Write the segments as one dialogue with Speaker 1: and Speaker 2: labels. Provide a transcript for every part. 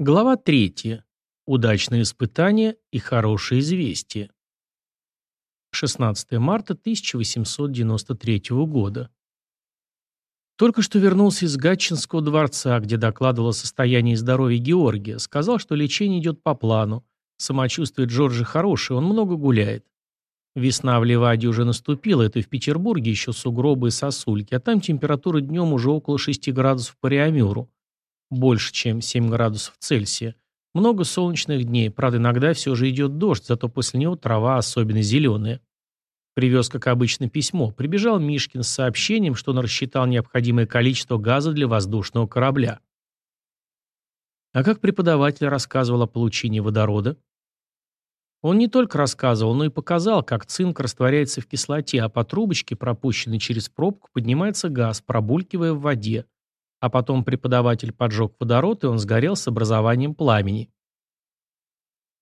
Speaker 1: Глава 3. Удачные испытания и хорошие известия. 16 марта 1893 года. Только что вернулся из Гатчинского дворца, где докладывал о состоянии здоровья Георгия. Сказал, что лечение идет по плану. Самочувствие Джорджа хорошее, он много гуляет. Весна в Ливаде уже наступила, это в Петербурге еще сугробы и сосульки, а там температура днем уже около 6 градусов по Реамюру больше, чем 7 градусов Цельсия. Много солнечных дней, правда, иногда все же идет дождь, зато после него трава особенно зеленая. Привез, как обычно, письмо. Прибежал Мишкин с сообщением, что он рассчитал необходимое количество газа для воздушного корабля. А как преподаватель рассказывал о получении водорода? Он не только рассказывал, но и показал, как цинк растворяется в кислоте, а по трубочке, пропущенной через пробку, поднимается газ, пробулькивая в воде. А потом преподаватель поджег водород, и он сгорел с образованием пламени.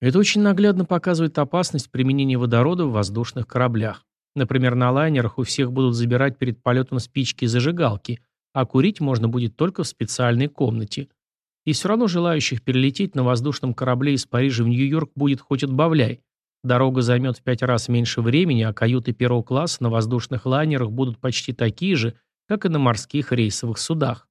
Speaker 1: Это очень наглядно показывает опасность применения водорода в воздушных кораблях. Например, на лайнерах у всех будут забирать перед полетом спички и зажигалки, а курить можно будет только в специальной комнате. И все равно желающих перелететь на воздушном корабле из Парижа в Нью-Йорк будет хоть отбавляй. Дорога займет в пять раз меньше времени, а каюты первого класса на воздушных лайнерах будут почти такие же, как и на морских рейсовых судах.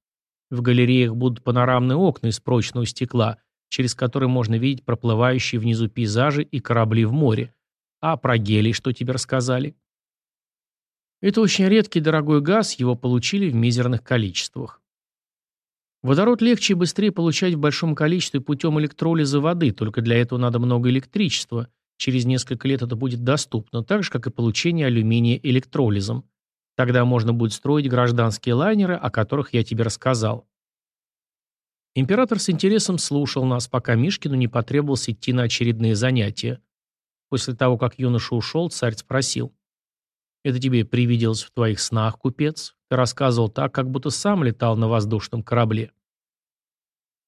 Speaker 1: В галереях будут панорамные окна из прочного стекла, через которые можно видеть проплывающие внизу пейзажи и корабли в море. А про гелий что тебе рассказали? Это очень редкий дорогой газ, его получили в мизерных количествах. Водород легче и быстрее получать в большом количестве путем электролиза воды, только для этого надо много электричества. Через несколько лет это будет доступно, так же, как и получение алюминия электролизом. Тогда можно будет строить гражданские лайнеры, о которых я тебе рассказал. Император с интересом слушал нас, пока Мишкину не потребовалось идти на очередные занятия. После того, как юноша ушел, царь спросил. «Это тебе привиделось в твоих снах, купец? Ты рассказывал так, как будто сам летал на воздушном корабле».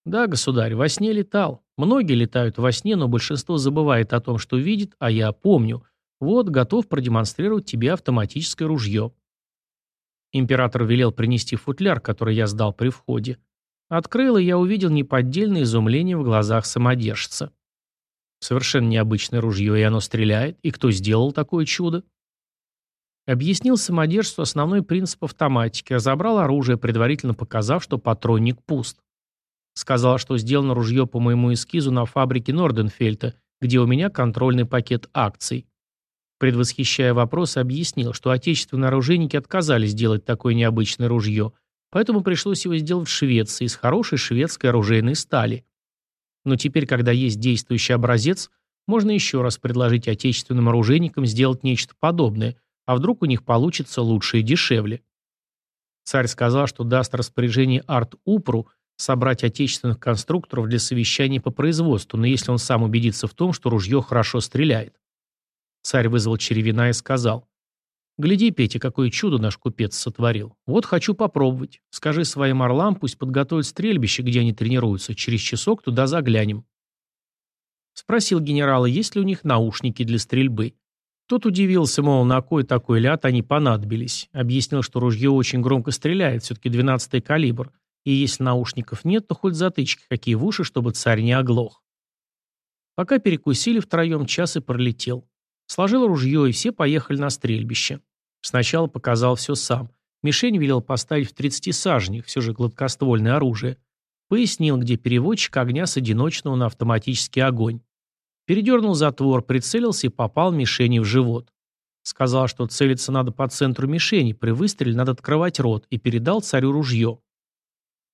Speaker 1: «Да, государь, во сне летал. Многие летают во сне, но большинство забывает о том, что видит, а я помню. Вот, готов продемонстрировать тебе автоматическое ружье. Император велел принести футляр, который я сдал при входе. Открыл, и я увидел неподдельное изумление в глазах самодержца. Совершенно необычное ружье, и оно стреляет. И кто сделал такое чудо? Объяснил самодержцу основной принцип автоматики, разобрал оружие, предварительно показав, что патронник пуст. Сказал, что сделано ружье по моему эскизу на фабрике Норденфельта, где у меня контрольный пакет акций. Предвосхищая вопрос, объяснил, что отечественные оружейники отказались делать такое необычное ружье, поэтому пришлось его сделать в Швеции из хорошей шведской оружейной стали. Но теперь, когда есть действующий образец, можно еще раз предложить отечественным оружейникам сделать нечто подобное, а вдруг у них получится лучше и дешевле. Царь сказал, что даст распоряжение Арт-Упру собрать отечественных конструкторов для совещания по производству, но если он сам убедится в том, что ружье хорошо стреляет. Царь вызвал черевина и сказал. «Гляди, Петя, какое чудо наш купец сотворил. Вот хочу попробовать. Скажи своим орлам, пусть подготовят стрельбище, где они тренируются. Через часок туда заглянем». Спросил генерала, есть ли у них наушники для стрельбы. Тот удивился, мол, на кой такой ляд они понадобились. Объяснил, что ружье очень громко стреляет, все-таки 12-й калибр. И если наушников нет, то хоть затычки какие в уши, чтобы царь не оглох. Пока перекусили втроем, час и пролетел. Сложил ружье, и все поехали на стрельбище. Сначала показал все сам. Мишень велел поставить в 30 сажнях, все же гладкоствольное оружие. Пояснил, где переводчик огня с одиночного на автоматический огонь. Передернул затвор, прицелился и попал мишени в живот. Сказал, что целиться надо по центру мишени, при выстреле надо открывать рот, и передал царю ружье.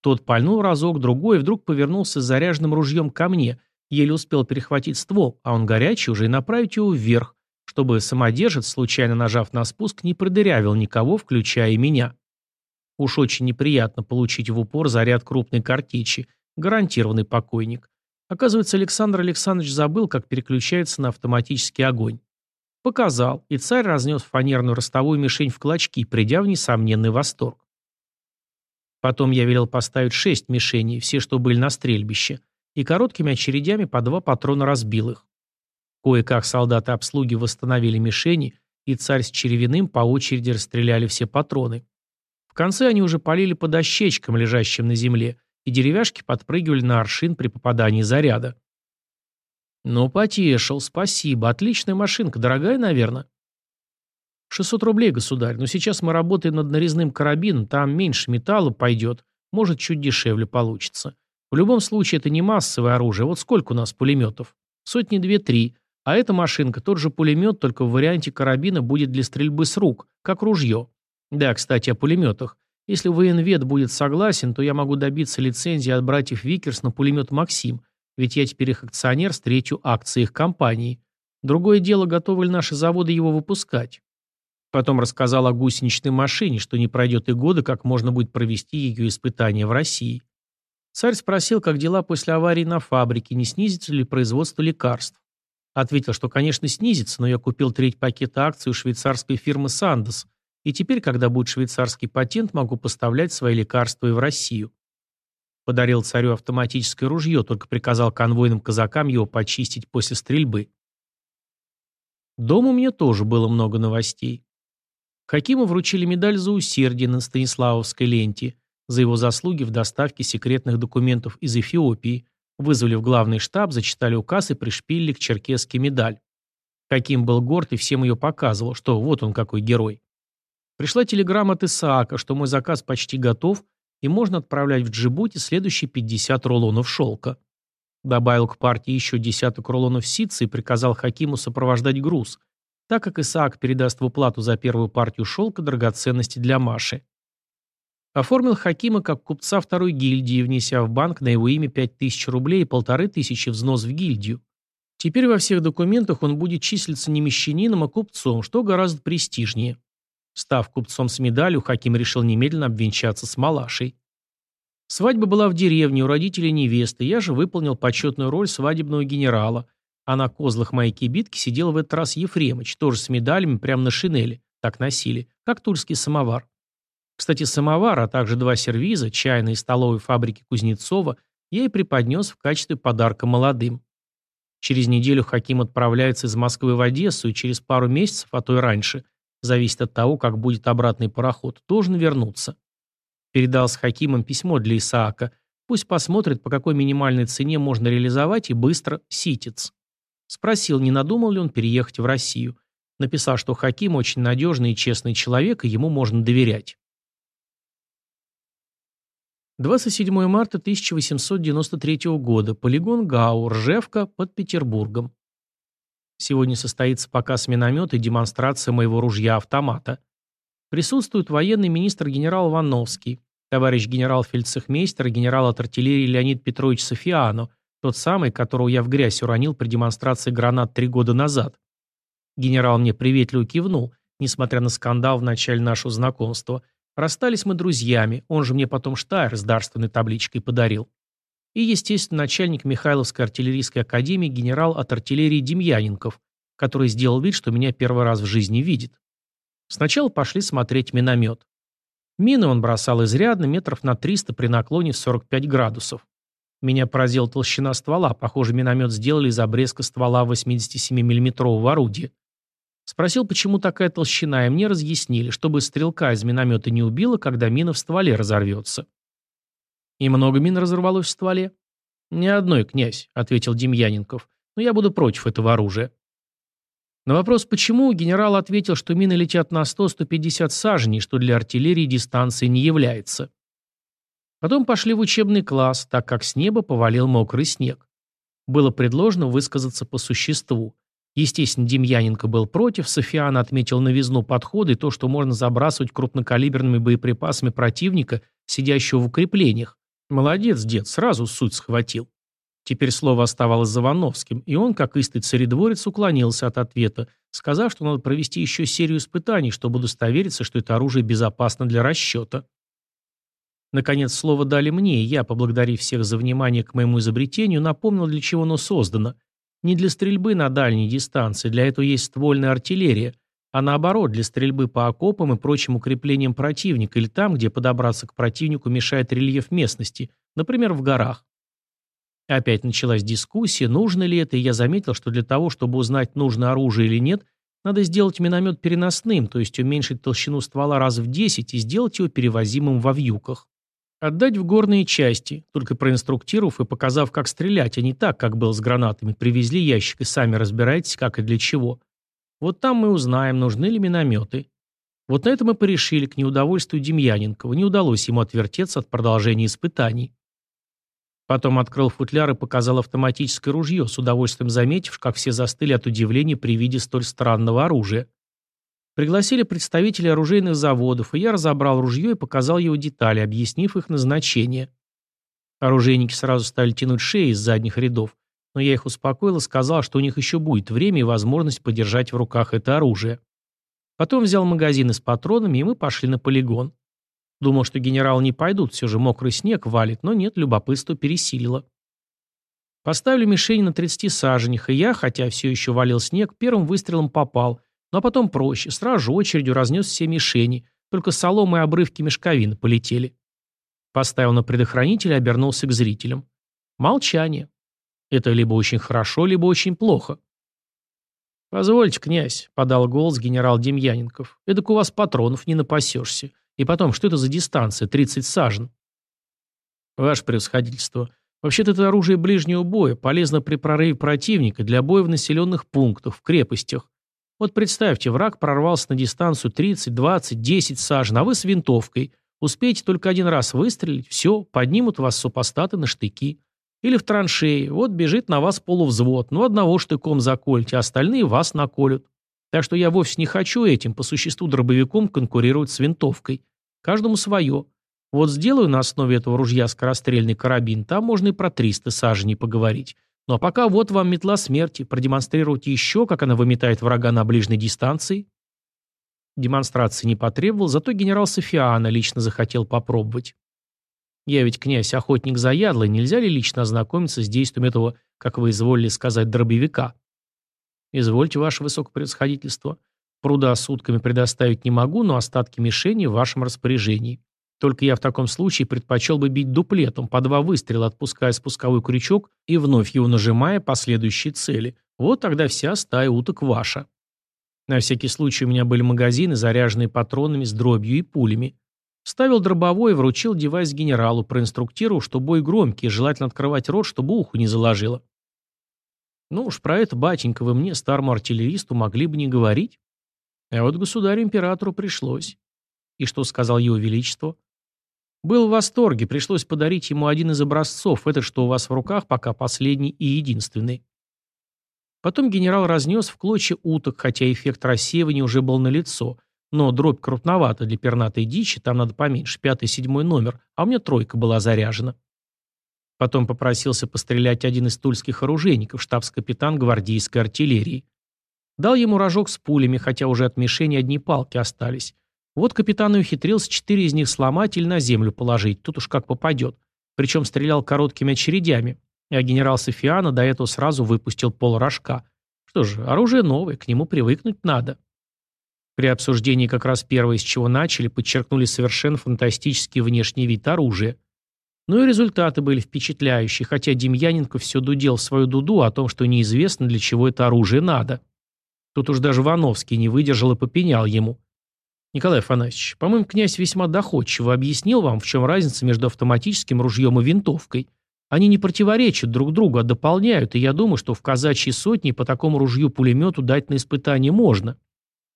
Speaker 1: Тот пальнул разок, другой, и вдруг повернулся с заряженным ружьем ко мне, еле успел перехватить ствол, а он горячий уже и направить его вверх, чтобы самодержец, случайно нажав на спуск, не продырявил никого, включая и меня. Уж очень неприятно получить в упор заряд крупной картечи, гарантированный покойник. Оказывается, Александр Александрович забыл, как переключается на автоматический огонь. Показал, и царь разнес фанерную ростовую мишень в клочки, придя в несомненный восторг. Потом я велел поставить шесть мишеней, все, что были на стрельбище, и короткими очередями по два патрона разбил их. Кое-как солдаты обслуги восстановили мишени, и царь с черевиным по очереди расстреляли все патроны. В конце они уже полили по дощечкам, лежащим на земле, и деревяшки подпрыгивали на аршин при попадании заряда. «Ну, потешил, спасибо. Отличная машинка, дорогая, наверное?» «600 рублей, государь, но сейчас мы работаем над нарезным карабином, там меньше металла пойдет, может, чуть дешевле получится. В любом случае, это не массовое оружие. Вот сколько у нас пулеметов? Сотни две-три. А эта машинка, тот же пулемет, только в варианте карабина будет для стрельбы с рук, как ружье. Да, кстати, о пулеметах. Если военвед будет согласен, то я могу добиться лицензии от братьев Викерс на пулемет «Максим», ведь я теперь их акционер с третью акцией их компании. Другое дело, готовы ли наши заводы его выпускать. Потом рассказал о гусеничной машине, что не пройдет и года, как можно будет провести ее испытания в России. Царь спросил, как дела после аварии на фабрике, не снизится ли производство лекарств. Ответил, что, конечно, снизится, но я купил треть пакета акций у швейцарской фирмы «Сандос», и теперь, когда будет швейцарский патент, могу поставлять свои лекарства и в Россию. Подарил царю автоматическое ружье, только приказал конвойным казакам его почистить после стрельбы. Дома у меня тоже было много новостей. Хакиму вручили медаль за усердие на Станиславовской ленте, за его заслуги в доставке секретных документов из Эфиопии, вызвали в главный штаб, зачитали указ и пришпилили к черкеске медаль. Хаким был горд и всем ее показывал, что вот он какой герой. Пришла телеграмма от Исаака, что мой заказ почти готов, и можно отправлять в Джибути следующие 50 рулонов шелка. Добавил к партии еще десяток рулонов ситца и приказал Хакиму сопровождать груз, так как Исаак передаст в уплату за первую партию шелка драгоценности для Маши. Оформил Хакима как купца второй гильдии, внеся в банк на его имя 5000 рублей и полторы тысячи взнос в гильдию. Теперь во всех документах он будет числиться не мещанином, а купцом, что гораздо престижнее. Став купцом с медалью, Хаким решил немедленно обвенчаться с Малашей. Свадьба была в деревне у родителей невесты, я же выполнил почетную роль свадебного генерала, а на козлах моей кибитки сидел в этот раз Ефремыч, тоже с медалями, прямо на шинели, так носили, как тульский самовар. Кстати, самовар, а также два сервиза, чайной и столовой фабрики Кузнецова, я и преподнес в качестве подарка молодым. Через неделю Хаким отправляется из Москвы в Одессу и через пару месяцев, а то и раньше, зависит от того, как будет обратный пароход, должен вернуться. Передал с Хакимом письмо для Исаака. Пусть посмотрит, по какой минимальной цене можно реализовать и быстро ситец. Спросил, не надумал ли он переехать в Россию. Написал, что Хаким очень надежный и честный человек, и ему можно доверять. 27 марта 1893 года. Полигон Гау, Ржевка, под Петербургом. Сегодня состоится показ миномета и демонстрация моего ружья-автомата. Присутствует военный министр генерал Вановский, товарищ генерал-фельдцехмейстер и генерал от артиллерии Леонид Петрович Софиано, тот самый, которого я в грязь уронил при демонстрации гранат три года назад. Генерал мне приветливо кивнул, несмотря на скандал в начале нашего знакомства – Расстались мы друзьями, он же мне потом Штайр с дарственной табличкой подарил. И, естественно, начальник Михайловской артиллерийской академии генерал от артиллерии Демьяненков, который сделал вид, что меня первый раз в жизни видит. Сначала пошли смотреть миномет. Мины он бросал изрядно, метров на 300 при наклоне в 45 градусов. Меня поразила толщина ствола, похоже, миномет сделали из обрезка ствола 87 миллиметрового орудия. Спросил, почему такая толщина, и мне разъяснили, чтобы стрелка из миномета не убила, когда мина в стволе разорвется. «И много мин разорвалось в стволе?» «Ни одной, князь», — ответил Демьяненков. «Но я буду против этого оружия». На вопрос «почему?» генерал ответил, что мины летят на 100-150 саженей, что для артиллерии дистанции не является. Потом пошли в учебный класс, так как с неба повалил мокрый снег. Было предложено высказаться по существу. Естественно, Демьяненко был против, Софиан отметил новизну подхода и то, что можно забрасывать крупнокалиберными боеприпасами противника, сидящего в укреплениях. Молодец, дед, сразу суть схватил. Теперь слово оставалось за Вановским, и он, как истый царедворец, уклонился от ответа, сказав, что надо провести еще серию испытаний, чтобы удостовериться, что это оружие безопасно для расчета. Наконец, слово дали мне, и я, поблагодарив всех за внимание к моему изобретению, напомнил, для чего оно создано, не для стрельбы на дальней дистанции, для этого есть ствольная артиллерия, а наоборот, для стрельбы по окопам и прочим укреплениям противника или там, где подобраться к противнику мешает рельеф местности, например, в горах. Опять началась дискуссия, нужно ли это, и я заметил, что для того, чтобы узнать, нужно оружие или нет, надо сделать миномет переносным, то есть уменьшить толщину ствола раз в 10 и сделать его перевозимым во вьюках. Отдать в горные части, только проинструктировав и показав, как стрелять, а не так, как было с гранатами. Привезли ящик и сами разбирайтесь, как и для чего. Вот там мы узнаем, нужны ли минометы. Вот на это мы порешили к неудовольствию Демьяненкова. Не удалось ему отвертеться от продолжения испытаний. Потом открыл футляр и показал автоматическое ружье, с удовольствием заметив, как все застыли от удивления при виде столь странного оружия. Пригласили представителей оружейных заводов, и я разобрал ружье и показал его детали, объяснив их назначение. Оружейники сразу стали тянуть шеи из задних рядов, но я их успокоил и сказал, что у них еще будет время и возможность подержать в руках это оружие. Потом взял магазины с патронами, и мы пошли на полигон. Думал, что генералы не пойдут, все же мокрый снег валит, но нет, любопытство пересилило. Поставили мишень на 30 саженях, и я, хотя все еще валил снег, первым выстрелом попал, но потом проще, сразу очередью разнес все мишени, только соломы и обрывки мешковины полетели. Поставил на предохранитель и обернулся к зрителям. Молчание. Это либо очень хорошо, либо очень плохо. «Позвольте, князь», — подал голос генерал Демьяненков, — «эдак у вас патронов не напасешься. И потом, что это за дистанция? 30 сажен». «Ваше превосходительство, вообще-то это оружие ближнего боя, полезно при прорыве противника для боя в населенных пунктах, в крепостях. Вот представьте, враг прорвался на дистанцию 30, 20, 10 сажен, а вы с винтовкой. Успеете только один раз выстрелить, все, поднимут вас супостаты на штыки. Или в траншеи, вот бежит на вас полувзвод, ну одного штыком закольте, а остальные вас наколют. Так что я вовсе не хочу этим, по существу дробовиком конкурировать с винтовкой. Каждому свое. Вот сделаю на основе этого ружья скорострельный карабин, там можно и про 300 саженей поговорить. Ну а пока вот вам метла смерти. Продемонстрируйте еще, как она выметает врага на ближней дистанции. Демонстрации не потребовал, зато генерал Софиана лично захотел попробовать. Я ведь князь, охотник заядлый, нельзя ли лично ознакомиться с действием этого, как вы изволили сказать, дробовика? Извольте, ваше высокопревосходительство. Пруда сутками предоставить не могу, но остатки мишени в вашем распоряжении. Только я в таком случае предпочел бы бить дуплетом, по два выстрела отпуская спусковой крючок и вновь его нажимая по следующей цели. Вот тогда вся стая уток ваша. На всякий случай у меня были магазины, заряженные патронами с дробью и пулями. Вставил дробовой и вручил девайс генералу, проинструктировав, что бой громкий, желательно открывать рот, чтобы уху не заложило. Ну уж про это, батенька, вы мне, старому артиллеристу, могли бы не говорить. А вот государю-императору пришлось. И что сказал его величество? Был в восторге, пришлось подарить ему один из образцов, этот, что у вас в руках, пока последний и единственный. Потом генерал разнес в клочья уток, хотя эффект рассеивания уже был налицо, но дробь крупновата для пернатой дичи, там надо поменьше, пятый-седьмой номер, а у меня тройка была заряжена. Потом попросился пострелять один из тульских оружейников, штабс-капитан гвардейской артиллерии. Дал ему рожок с пулями, хотя уже от мишени одни палки остались. Вот капитан и ухитрился четыре из них сломать или на землю положить, тут уж как попадет. Причем стрелял короткими очередями, а генерал Софиана до этого сразу выпустил пол рожка. Что же, оружие новое, к нему привыкнуть надо. При обсуждении как раз первое, с чего начали, подчеркнули совершенно фантастический внешний вид оружия. Ну и результаты были впечатляющие, хотя Демьяненко все дудел в свою дуду о том, что неизвестно, для чего это оружие надо. Тут уж даже Вановский не выдержал и попенял ему. Николай Афанасьевич, по-моему, князь весьма доходчиво объяснил вам, в чем разница между автоматическим ружьем и винтовкой. Они не противоречат друг другу, а дополняют, и я думаю, что в казачьей сотне по такому ружью-пулемету дать на испытание можно.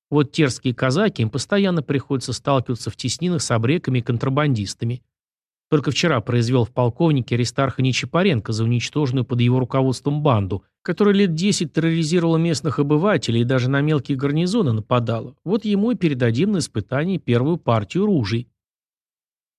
Speaker 1: Вот терские казаки, им постоянно приходится сталкиваться в теснинах с обреками и контрабандистами. Только вчера произвел в полковнике Аристарха Нечипаренко за уничтоженную под его руководством банду, которая лет десять терроризировала местных обывателей и даже на мелкие гарнизоны нападала. Вот ему и передадим на испытание первую партию ружей.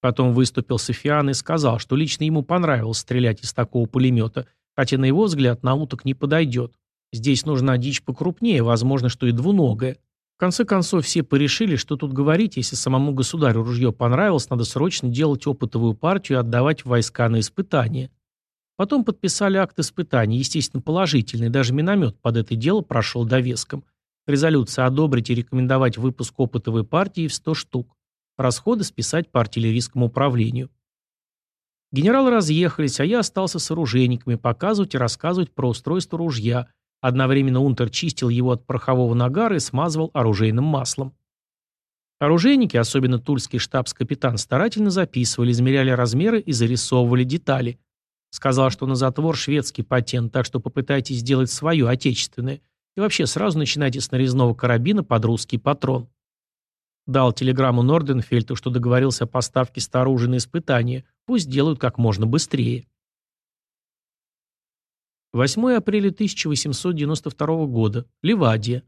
Speaker 1: Потом выступил Софиан и сказал, что лично ему понравилось стрелять из такого пулемета, хотя на его взгляд на уток не подойдет. Здесь нужна дичь покрупнее, возможно, что и двуногая. Конце концов, все порешили, что тут говорить, если самому государю ружье понравилось, надо срочно делать опытовую партию и отдавать в войска на испытания. Потом подписали акт испытаний, естественно, положительный, даже миномет под это дело прошел довеском. Резолюция одобрить и рекомендовать выпуск опытовой партии в 100 штук. Расходы списать по артиллерийскому управлению. Генералы разъехались, а я остался с оружейниками показывать и рассказывать про устройство ружья, Одновременно Унтер чистил его от порохового нагара и смазывал оружейным маслом. Оружейники, особенно тульский штабс-капитан, старательно записывали, измеряли размеры и зарисовывали детали. Сказал, что на затвор шведский патент, так что попытайтесь сделать свое, отечественное. И вообще сразу начинайте с нарезного карабина под русский патрон. Дал телеграмму Норденфельту, что договорился о поставке староружия на испытание. Пусть делают как можно быстрее. 8 апреля 1892 года. Ливадия.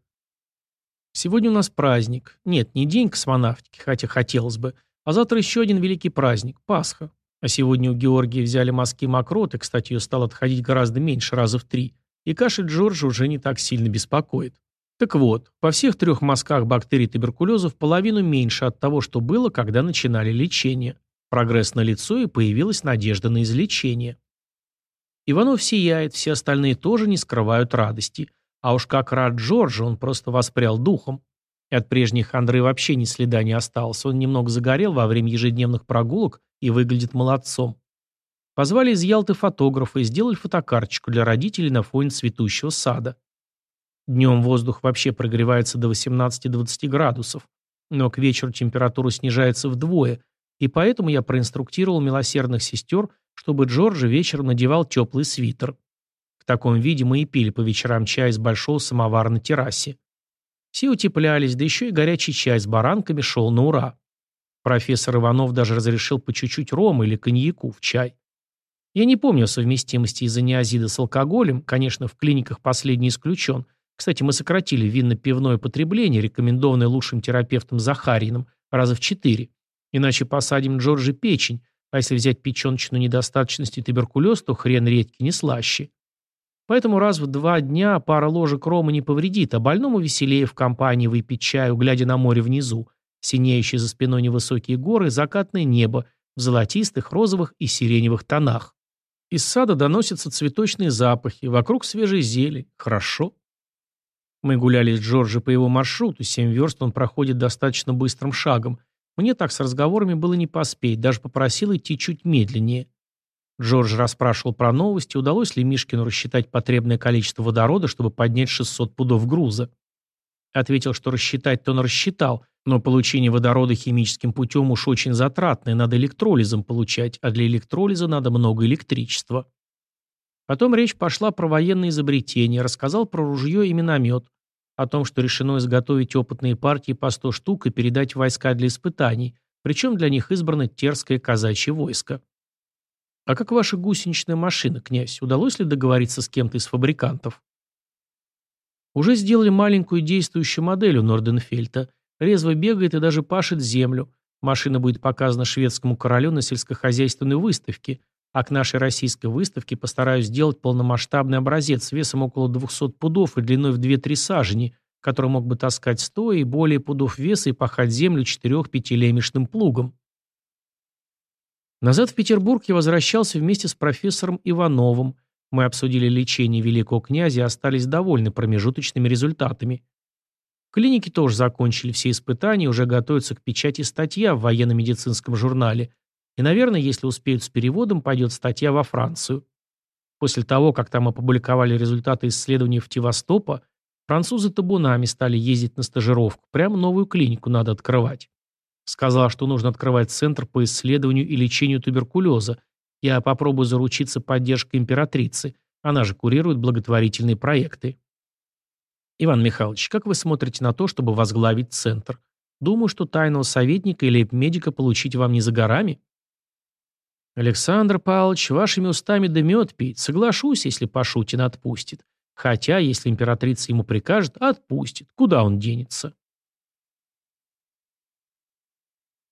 Speaker 1: Сегодня у нас праздник. Нет, не день космонавтики, хотя хотелось бы. А завтра еще один великий праздник – Пасха. А сегодня у Георгия взяли мазки мокроты, кстати, ее стало отходить гораздо меньше, раза в три. И кашель Джорджа уже не так сильно беспокоит. Так вот, по всех трех мазках бактерий туберкулеза в половину меньше от того, что было, когда начинали лечение. Прогресс на лицо и появилась надежда на излечение. Иванов сияет, все остальные тоже не скрывают радости – а уж как рад Джорджа, он просто воспрял духом. И от прежней хандры вообще ни следа не осталось. Он немного загорел во время ежедневных прогулок и выглядит молодцом. Позвали из Ялты фотографа и сделали фотокарточку для родителей на фоне цветущего сада. Днем воздух вообще прогревается до 18-20 градусов, но к вечеру температура снижается вдвое, и поэтому я проинструктировал милосердных сестер, чтобы Джорджи вечером надевал теплый свитер. В таком виде мы и пили по вечерам чай из большого самовара на террасе. Все утеплялись, да еще и горячий чай с баранками шел на ура. Профессор Иванов даже разрешил по чуть-чуть рома или коньяку в чай. Я не помню о совместимости из-за неозида с алкоголем, конечно, в клиниках последний исключен. Кстати, мы сократили винно-пивное потребление, рекомендованное лучшим терапевтом Захариным, раза в четыре. Иначе посадим Джорджи печень, а если взять печеночную недостаточность и туберкулез, то хрен редьки не слаще. Поэтому раз в два дня пара ложек рома не повредит, а больному веселее в компании выпить чаю, глядя на море внизу, синеющие за спиной невысокие горы, закатное небо в золотистых, розовых и сиреневых тонах. Из сада доносятся цветочные запахи, вокруг свежей зелень. Хорошо. Мы гуляли с Джорджи по его маршруту, семь верст он проходит достаточно быстрым шагом. Мне так с разговорами было не поспеть, даже попросил идти чуть медленнее. Джордж расспрашивал про новости, удалось ли Мишкину рассчитать потребное количество водорода, чтобы поднять 600 пудов груза. Ответил, что рассчитать-то он рассчитал, но получение водорода химическим путем уж очень затратное, надо электролизом получать, а для электролиза надо много электричества. Потом речь пошла про военные изобретения, рассказал про ружье и миномет, о том, что решено изготовить опытные партии по 100 штук и передать войска для испытаний, причем для них избрано Терское казачье войско. «А как ваша гусеничная машина, князь? Удалось ли договориться с кем-то из фабрикантов?» Уже сделали маленькую действующую модель у Норденфельта. Резво бегает и даже пашет землю. Машина будет показана шведскому королю на сельскохозяйственной выставке, а к нашей российской выставке постараюсь сделать полномасштабный образец весом около 200 пудов и длиной в 2-3 сажени, который мог бы таскать стоя и более пудов веса и пахать землю 4-5 лемешным плугом. Назад в Петербург я возвращался вместе с профессором Ивановым. Мы обсудили лечение великого князя и остались довольны промежуточными результатами. Клиники тоже закончили все испытания уже готовятся к печати статья в военно-медицинском журнале. И, наверное, если успеют с переводом, пойдет статья во Францию. После того, как там опубликовали результаты исследований в Тивастопа, французы табунами стали ездить на стажировку. Прямо новую клинику надо открывать. Сказала, что нужно открывать центр по исследованию и лечению туберкулеза. Я попробую заручиться поддержкой императрицы. Она же курирует благотворительные проекты. Иван Михайлович, как вы смотрите на то, чтобы возглавить центр? Думаю, что тайного советника или медика получить вам не за горами. Александр Павлович, вашими устами да мед пить. Соглашусь, если Пашутин отпустит. Хотя, если императрица ему прикажет, отпустит. Куда он денется?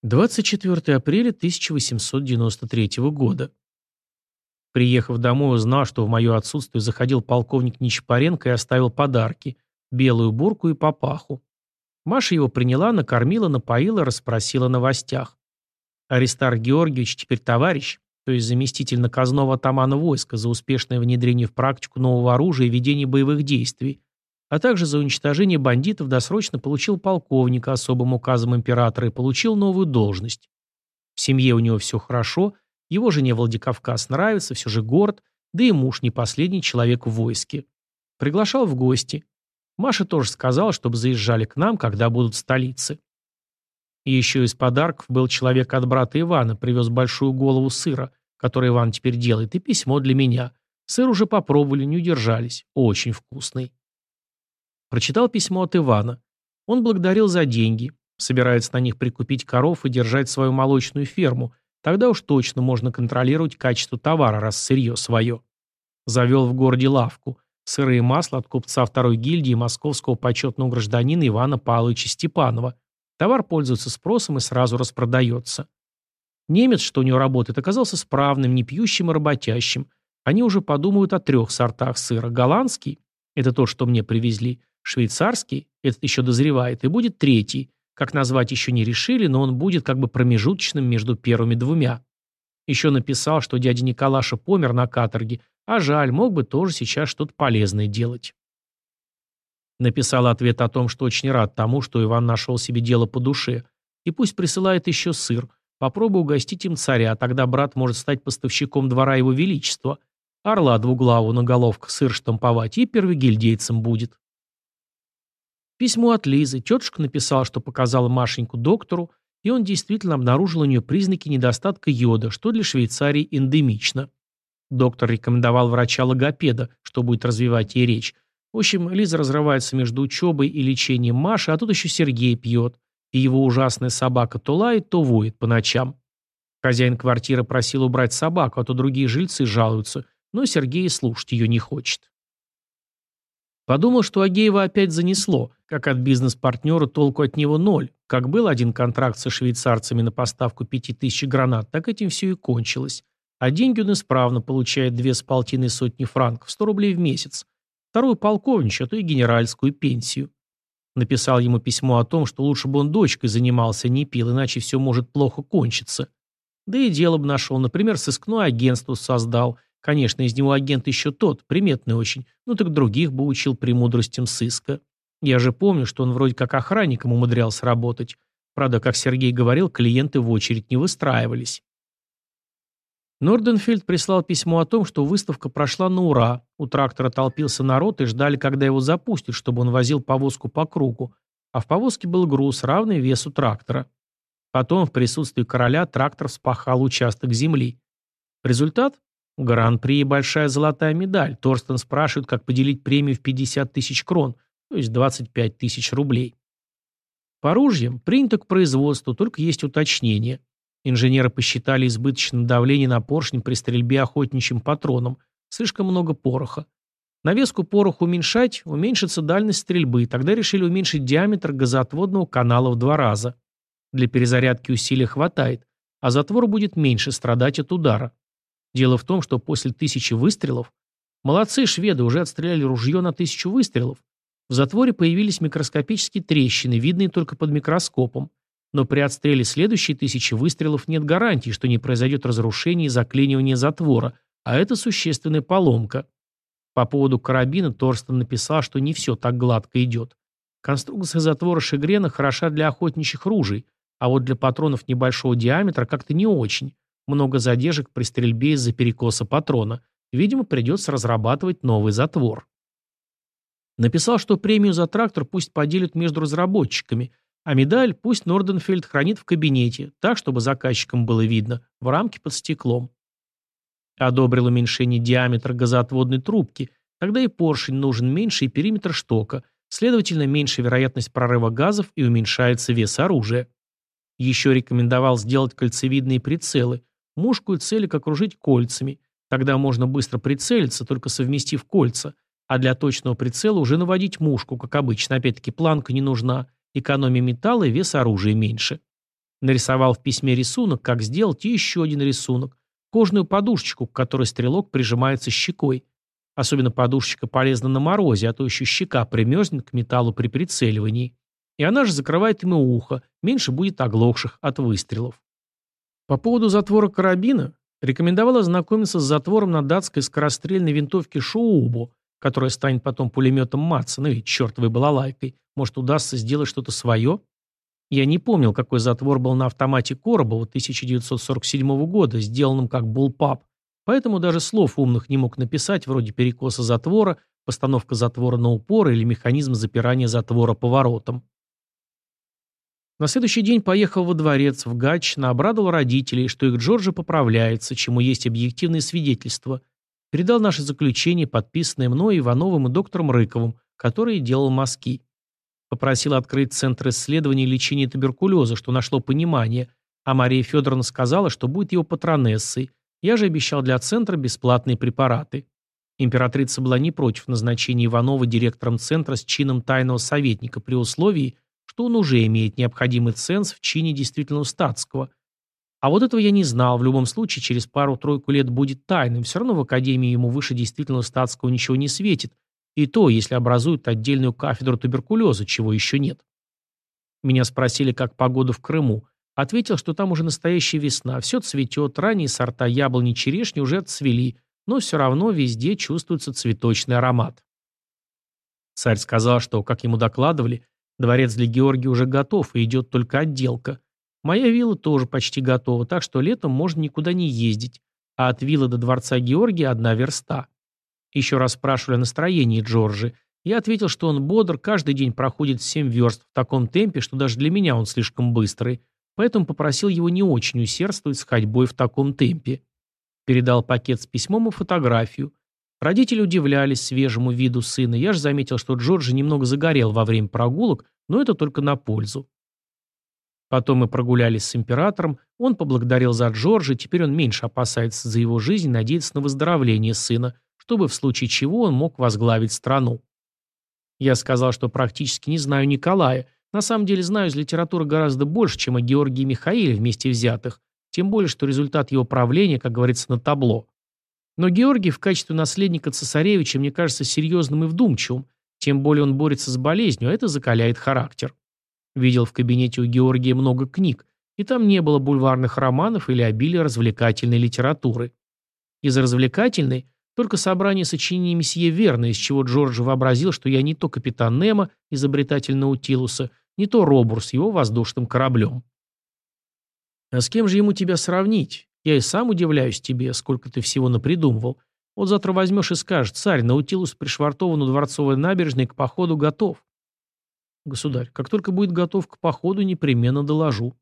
Speaker 1: 24 апреля 1893 года. Приехав домой, узнал, что в мое отсутствие заходил полковник Нечапаренко и оставил подарки – белую бурку и папаху. Маша его приняла, накормила, напоила, расспросила о новостях. Аристарх Георгиевич теперь товарищ, то есть заместитель наказного атамана войска за успешное внедрение в практику нового оружия и ведение боевых действий, а также за уничтожение бандитов досрочно получил полковника особым указом императора и получил новую должность. В семье у него все хорошо, его жене Владикавказ нравится, все же горд, да и муж не последний человек в войске. Приглашал в гости. Маша тоже сказала, чтобы заезжали к нам, когда будут в столице. Еще из подарков был человек от брата Ивана, привез большую голову сыра, который Иван теперь делает, и письмо для меня. Сыр уже попробовали, не удержались. Очень вкусный. Прочитал письмо от Ивана. Он благодарил за деньги. Собирается на них прикупить коров и держать свою молочную ферму. Тогда уж точно можно контролировать качество товара, раз сырье свое. Завел в городе лавку. Сыры и масло от купца второй гильдии московского почетного гражданина Ивана Павловича Степанова. Товар пользуется спросом и сразу распродается. Немец, что у него работает, оказался справным, не пьющим и работящим. Они уже подумают о трех сортах сыра. Голландский – это то, что мне привезли. Швейцарский – этот еще дозревает. И будет третий. Как назвать еще не решили, но он будет как бы промежуточным между первыми двумя. Еще написал, что дядя Николаша помер на каторге, а жаль, мог бы тоже сейчас что-то полезное делать. Написал ответ о том, что очень рад тому, что Иван нашел себе дело по душе. И пусть присылает еще сыр. Попробую угостить им царя, тогда брат может стать поставщиком двора его величества. Орла двуглаву на головку сыр штамповать и первогильдейцем будет. Письмо от Лизы. Тетушка написала, что показала Машеньку доктору, и он действительно обнаружил у нее признаки недостатка йода, что для Швейцарии эндемично. Доктор рекомендовал врача-логопеда, что будет развивать ей речь. В общем, Лиза разрывается между учебой и лечением Маши, а тут еще Сергей пьет, и его ужасная собака то лает, то воет по ночам. Хозяин квартиры просил убрать собаку, а то другие жильцы жалуются, но Сергей слушать ее не хочет. Подумал, что Агеева опять занесло, как от бизнес-партнера толку от него ноль. Как был один контракт со швейцарцами на поставку пяти тысяч гранат, так этим все и кончилось. А деньги он исправно получает две с полтиной сотни франков, 100 рублей в месяц. Вторую полковничью, а то и генеральскую пенсию. Написал ему письмо о том, что лучше бы он дочкой занимался, не пил, иначе все может плохо кончиться. Да и дело бы нашел, например, сыскное агентство создал. Конечно, из него агент еще тот, приметный очень, ну так других бы учил премудростям сыска. Я же помню, что он вроде как охранником умудрялся работать. Правда, как Сергей говорил, клиенты в очередь не выстраивались. Норденфельд прислал письмо о том, что выставка прошла на ура. У трактора толпился народ и ждали, когда его запустят, чтобы он возил повозку по кругу. А в повозке был груз, равный весу трактора. Потом в присутствии короля трактор вспахал участок земли. Результат? Гран-при и большая золотая медаль. Торстен спрашивает, как поделить премию в 50 тысяч крон, то есть 25 тысяч рублей. По ружьям принято к производству, только есть уточнение. Инженеры посчитали избыточное давление на поршень при стрельбе охотничьим патроном. Слишком много пороха. Навеску пороха уменьшать, уменьшится дальность стрельбы. Тогда решили уменьшить диаметр газоотводного канала в два раза. Для перезарядки усилия хватает, а затвор будет меньше страдать от удара. Дело в том, что после тысячи выстрелов Молодцы шведы уже отстреляли ружье на тысячу выстрелов. В затворе появились микроскопические трещины, видные только под микроскопом. Но при отстреле следующей тысячи выстрелов нет гарантии, что не произойдет разрушение и заклинивание затвора, а это существенная поломка. По поводу карабина Торстен написал, что не все так гладко идет. Конструкция затвора Шигрена хороша для охотничьих ружей, а вот для патронов небольшого диаметра как-то не очень. Много задержек при стрельбе из-за перекоса патрона. Видимо, придется разрабатывать новый затвор. Написал, что премию за трактор пусть поделят между разработчиками, а медаль пусть Норденфельд хранит в кабинете, так, чтобы заказчикам было видно, в рамке под стеклом. Одобрил уменьшение диаметра газоотводной трубки, тогда и поршень нужен меньше и периметр штока, следовательно, меньше вероятность прорыва газов и уменьшается вес оружия. Еще рекомендовал сделать кольцевидные прицелы, мушку и целик окружить кольцами, тогда можно быстро прицелиться, только совместив кольца, а для точного прицела уже наводить мушку, как обычно, опять-таки планка не нужна, Экономия металла и вес оружия меньше. Нарисовал в письме рисунок, как сделать и еще один рисунок. Кожную подушечку, к которой стрелок прижимается щекой. Особенно подушечка полезна на морозе, а то еще щека примерзнет к металлу при прицеливании. И она же закрывает ему ухо, меньше будет оглохших от выстрелов. По поводу затвора карабина рекомендовал ознакомиться с затвором на датской скорострельной винтовке Шоубо, которая станет потом пулеметом Матса, ну и чертовой балалайкой. Может, удастся сделать что-то свое? Я не помнил, какой затвор был на автомате Коробова 1947 года, сделанном как булпап, поэтому даже слов умных не мог написать, вроде перекоса затвора, постановка затвора на упор или механизм запирания затвора поворотом. На следующий день поехал во дворец, в Гач, обрадовал родителей, что их Джорджи поправляется, чему есть объективные свидетельства. Передал наше заключение, подписанное мной, Ивановым и доктором Рыковым, который делал мазки. Попросил открыть Центр исследований и лечения туберкулеза, что нашло понимание, а Мария Федоровна сказала, что будет его патронессой. Я же обещал для Центра бесплатные препараты. Императрица была не против назначения Иванова директором Центра с чином тайного советника при условии, что он уже имеет необходимый ценз в чине действительного статского. А вот этого я не знал, в любом случае через пару-тройку лет будет тайным, все равно в Академии ему выше действительного статского ничего не светит, и то, если образуют отдельную кафедру туберкулеза, чего еще нет. Меня спросили, как погода в Крыму. Ответил, что там уже настоящая весна, все цветет, ранние сорта яблони черешни уже отцвели, но все равно везде чувствуется цветочный аромат. Царь сказал, что, как ему докладывали, Дворец для Георгия уже готов, и идет только отделка. Моя вилла тоже почти готова, так что летом можно никуда не ездить, а от виллы до дворца Георгия одна верста. Еще раз спрашивали о настроении Джорджи. Я ответил, что он бодр, каждый день проходит 7 верст в таком темпе, что даже для меня он слишком быстрый, поэтому попросил его не очень усердствовать с ходьбой в таком темпе. Передал пакет с письмом и фотографию. Родители удивлялись свежему виду сына. Я же заметил, что Джорджи немного загорел во время прогулок, но это только на пользу. Потом мы прогулялись с императором, он поблагодарил за Джорджа, теперь он меньше опасается за его жизнь, надеется на выздоровление сына, чтобы в случае чего он мог возглавить страну. Я сказал, что практически не знаю Николая, на самом деле знаю из литературы гораздо больше, чем о Георгии и Михаиле вместе взятых, тем более, что результат его правления, как говорится, на табло. Но Георгий в качестве наследника цесаревича мне кажется серьезным и вдумчивым, тем более он борется с болезнью, а это закаляет характер. Видел в кабинете у Георгия много книг, и там не было бульварных романов или обилия развлекательной литературы. Из развлекательной только собрание сочинений месье Верна, из чего Джордж вообразил, что я не то капитан Немо, изобретатель Наутилуса, не то Робур с его воздушным кораблем. А с кем же ему тебя сравнить? Я и сам удивляюсь тебе, сколько ты всего напридумывал. Вот завтра возьмешь и скажешь, царь, Наутилус пришвартован у Дворцовой набережной к походу готов. Государь, как только будет готов к походу, непременно доложу.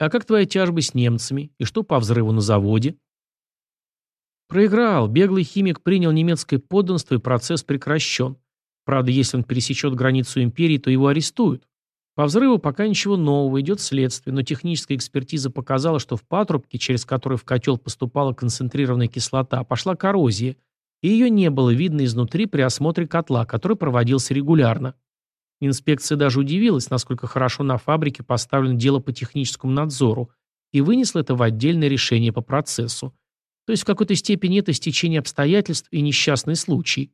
Speaker 1: А как твои тяжбы с немцами? И что по взрыву на заводе? Проиграл. Беглый химик принял немецкое подданство, и процесс прекращен. Правда, если он пересечет границу империи, то его арестуют. По взрыву пока ничего нового, идет следствие, но техническая экспертиза показала, что в патрубке, через который в котел поступала концентрированная кислота, пошла коррозия, и ее не было видно изнутри при осмотре котла, который проводился регулярно. Инспекция даже удивилась, насколько хорошо на фабрике поставлено дело по техническому надзору, и вынесла это в отдельное решение по процессу. То есть в какой-то степени это стечение обстоятельств и несчастный случай.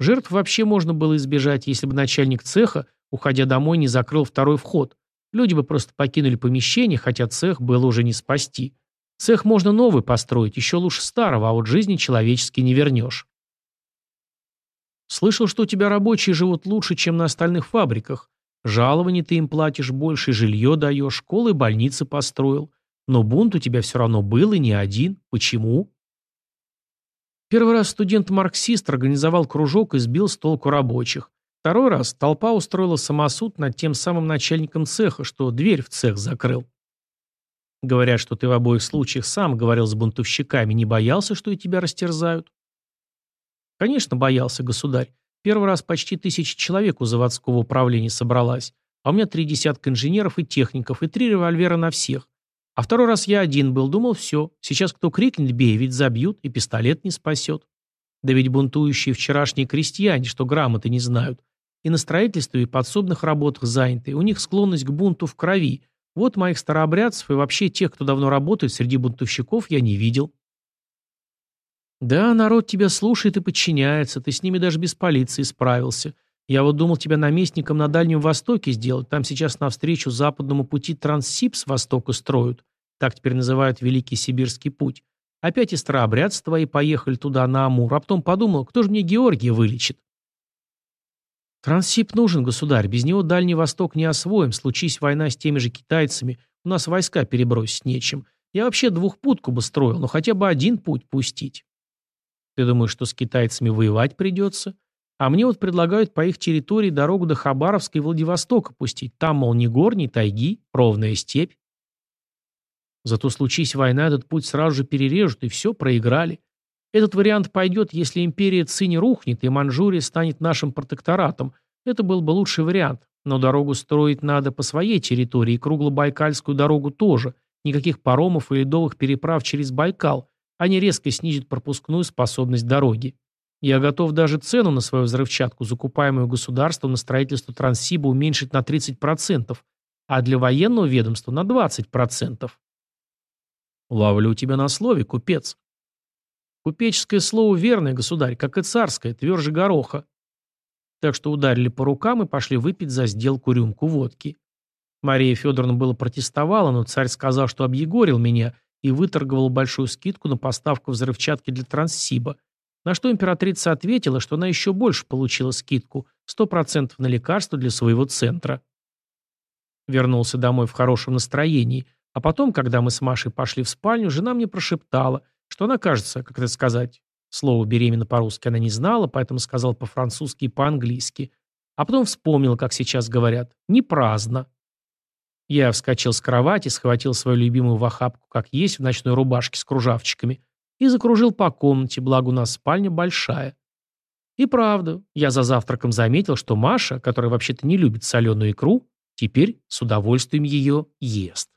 Speaker 1: Жертв вообще можно было избежать, если бы начальник цеха Уходя домой, не закрыл второй вход. Люди бы просто покинули помещение, хотя цех было уже не спасти. Цех можно новый построить, еще лучше старого, а вот жизни человечески не вернешь. Слышал, что у тебя рабочие живут лучше, чем на остальных фабриках. Жалований ты им платишь больше, жилье даешь, школы и больницы построил. Но бунт у тебя все равно был и не один. Почему? Первый раз студент-марксист организовал кружок и сбил с толку рабочих. Второй раз толпа устроила самосуд над тем самым начальником цеха, что дверь в цех закрыл. Говорят, что ты в обоих случаях сам говорил с бунтовщиками, не боялся, что и тебя растерзают? Конечно, боялся, государь. Первый раз почти тысяча человек у заводского управления собралась, а у меня три десятка инженеров и техников, и три револьвера на всех. А второй раз я один был, думал, все, сейчас кто крикнет «бей», ведь забьют, и пистолет не спасет. Да ведь бунтующие вчерашние крестьяне, что грамоты не знают, и на строительстве, и подсобных работах заняты. У них склонность к бунту в крови. Вот моих старообрядцев и вообще тех, кто давно работает среди бунтовщиков, я не видел. Да, народ тебя слушает и подчиняется, ты с ними даже без полиции справился. Я вот думал тебя наместником на Дальнем Востоке сделать, там сейчас навстречу западному пути Транссиб с востока строят. Так теперь называют Великий Сибирский путь. Опять старообрядцы твои поехали туда, на Амур, а потом подумал, кто же мне Георгия вылечит? Транссиб нужен, государь, без него Дальний Восток не освоим, случись война с теми же китайцами, у нас войска перебросить нечем. Я вообще двухпутку бы строил, но хотя бы один путь пустить. Ты думаешь, что с китайцами воевать придется? А мне вот предлагают по их территории дорогу до Хабаровска и Владивостока пустить. Там, мол, ни гор, ни тайги, ровная степь. Зато случись война, этот путь сразу же перережут, и все, проиграли. Этот вариант пойдет, если империя Ци не рухнет, и Манчжурия станет нашим протекторатом. Это был бы лучший вариант. Но дорогу строить надо по своей территории, и круглобайкальскую дорогу тоже. Никаких паромов и ледовых переправ через Байкал. Они резко снизят пропускную способность дороги. Я готов даже цену на свою взрывчатку, закупаемую государством на строительство Транссиба, уменьшить на 30%, а для военного ведомства на 20%. Ловлю тебя на слове, купец. Купеческое слово верное, государь, как и царское, тверже гороха. Так что ударили по рукам и пошли выпить за сделку рюмку водки. Мария Федоровна было протестовала, но царь сказал, что объегорил меня и выторговал большую скидку на поставку взрывчатки для Транссиба, на что императрица ответила, что она еще больше получила скидку, 100% на лекарства для своего центра. Вернулся домой в хорошем настроении, а потом, когда мы с Машей пошли в спальню, жена мне прошептала, что она, кажется, как это сказать, слово «беременна» по-русски она не знала, поэтому сказала по-французски и по-английски, а потом вспомнила, как сейчас говорят, «не праздно». Я вскочил с кровати, схватил свою любимую в охапку, как есть, в ночной рубашке с кружавчиками, и закружил по комнате, благо у нас спальня большая. И правда, я за завтраком заметил, что Маша, которая вообще-то не любит соленую икру, теперь с удовольствием ее ест.